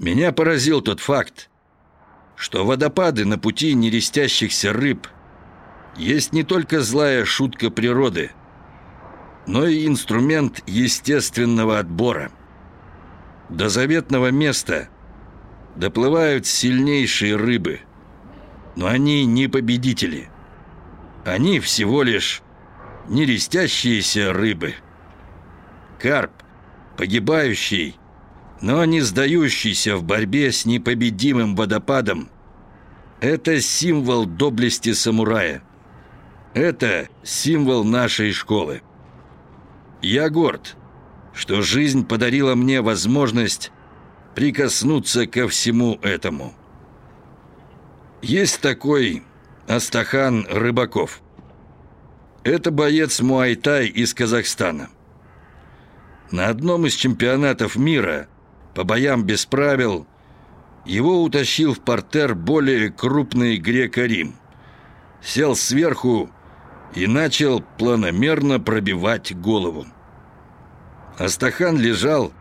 Меня поразил тот факт, что водопады на пути нерестящихся рыб есть не только злая шутка природы, но и инструмент естественного отбора. До заветного места доплывают сильнейшие рыбы, но они не победители. Они всего лишь нерестящиеся рыбы. Карп, погибающий, но не сдающийся в борьбе с непобедимым водопадом, это символ доблести самурая. Это символ нашей школы. Я горд, что жизнь подарила мне возможность прикоснуться ко всему этому. Есть такой Астахан Рыбаков. Это боец Муайтай из Казахстана. На одном из чемпионатов мира по боям без правил его утащил в портер более крупный грека-рим. Сел сверху и начал планомерно пробивать голову. Астахан лежал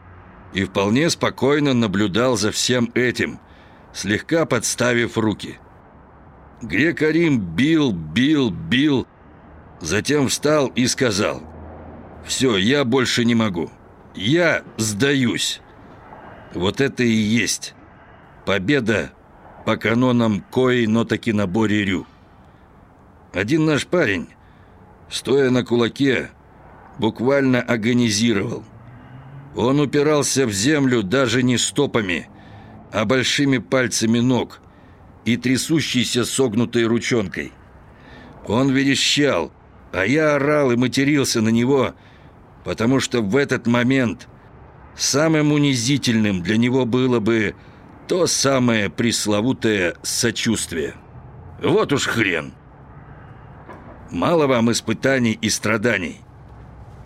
и вполне спокойно наблюдал за всем этим, слегка подставив руки. Грек-рим бил, бил, бил, затем встал и сказал «Все, я больше не могу. Я сдаюсь». Вот это и есть победа по канонам Кои Нотаки наборе Рю. Один наш парень, стоя на кулаке, буквально агонизировал. Он упирался в землю даже не стопами, а большими пальцами ног и трясущейся согнутой ручонкой. Он верещал, а я орал и матерился на него, потому что в этот момент – Самым унизительным для него было бы то самое пресловутое сочувствие. Вот уж хрен. Мало вам испытаний и страданий.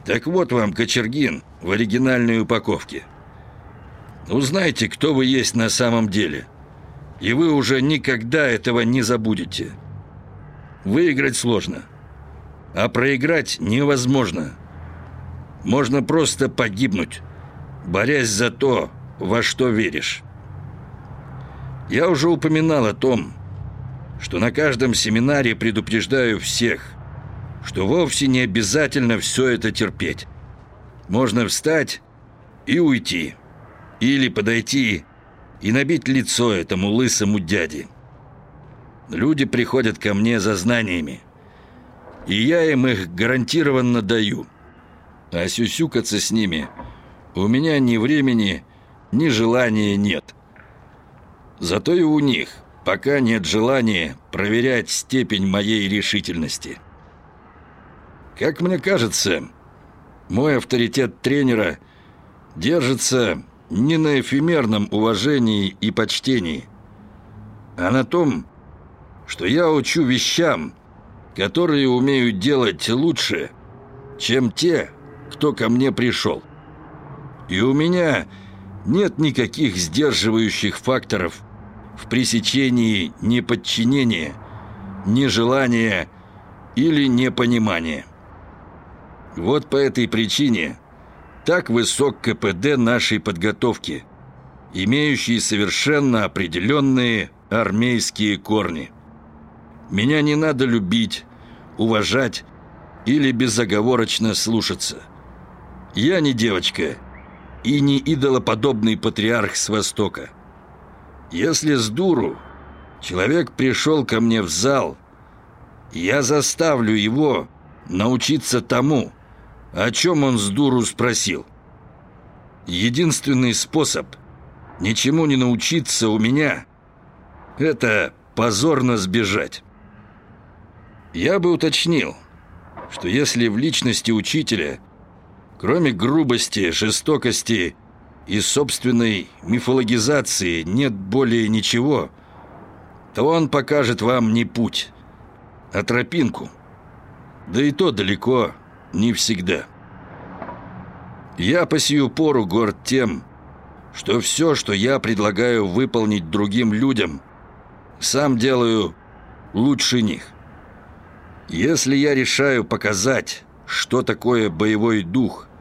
Так вот вам Кочергин в оригинальной упаковке. Узнайте, кто вы есть на самом деле. И вы уже никогда этого не забудете. Выиграть сложно. А проиграть невозможно. Можно просто погибнуть борясь за то, во что веришь. Я уже упоминал о том, что на каждом семинаре предупреждаю всех, что вовсе не обязательно все это терпеть. Можно встать и уйти, или подойти и набить лицо этому лысому дяде. Люди приходят ко мне за знаниями, и я им их гарантированно даю. А сюсюкаться с ними – у меня ни времени, ни желания нет. Зато и у них пока нет желания проверять степень моей решительности. Как мне кажется, мой авторитет тренера держится не на эфемерном уважении и почтении, а на том, что я учу вещам, которые умею делать лучше, чем те, кто ко мне пришел. И у меня нет никаких сдерживающих факторов в пресечении неподчинения, нежелания или непонимания. Вот по этой причине так высок КПД нашей подготовки, имеющий совершенно определенные армейские корни. Меня не надо любить, уважать или безоговорочно слушаться. Я не девочка – и не идолоподобный патриарх с Востока. Если с дуру человек пришел ко мне в зал, я заставлю его научиться тому, о чем он с дуру спросил. Единственный способ ничему не научиться у меня – это позорно сбежать. Я бы уточнил, что если в личности учителя – Кроме грубости, жестокости и собственной мифологизации нет более ничего, то он покажет вам не путь, а тропинку. Да и то далеко не всегда. Я по сию пору горд тем, что все, что я предлагаю выполнить другим людям, сам делаю лучше них. Если я решаю показать, что такое боевой дух –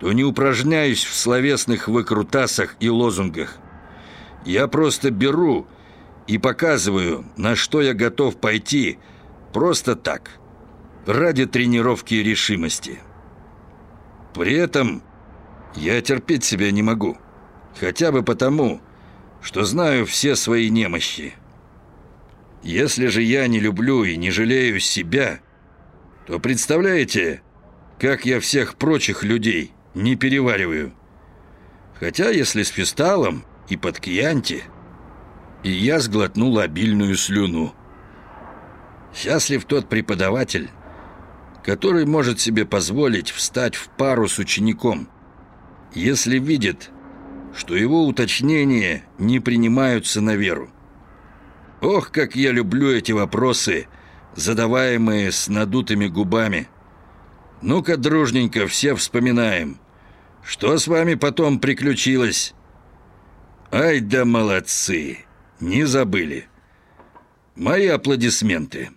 то не упражняюсь в словесных выкрутасах и лозунгах. Я просто беру и показываю, на что я готов пойти просто так, ради тренировки и решимости. При этом я терпеть себя не могу, хотя бы потому, что знаю все свои немощи. Если же я не люблю и не жалею себя, то представляете, как я всех прочих людей не перевариваю. Хотя если с фисталом и под кьянти, и я сглотнул обильную слюну. Счастлив тот преподаватель, который может себе позволить встать в пару с учеником, если видит, что его уточнения не принимаются на веру. Ох, как я люблю эти вопросы, задаваемые с надутыми губами. Ну-ка, дружненько, все вспоминаем. Что с вами потом приключилось? Ай да молодцы, не забыли. Мои аплодисменты.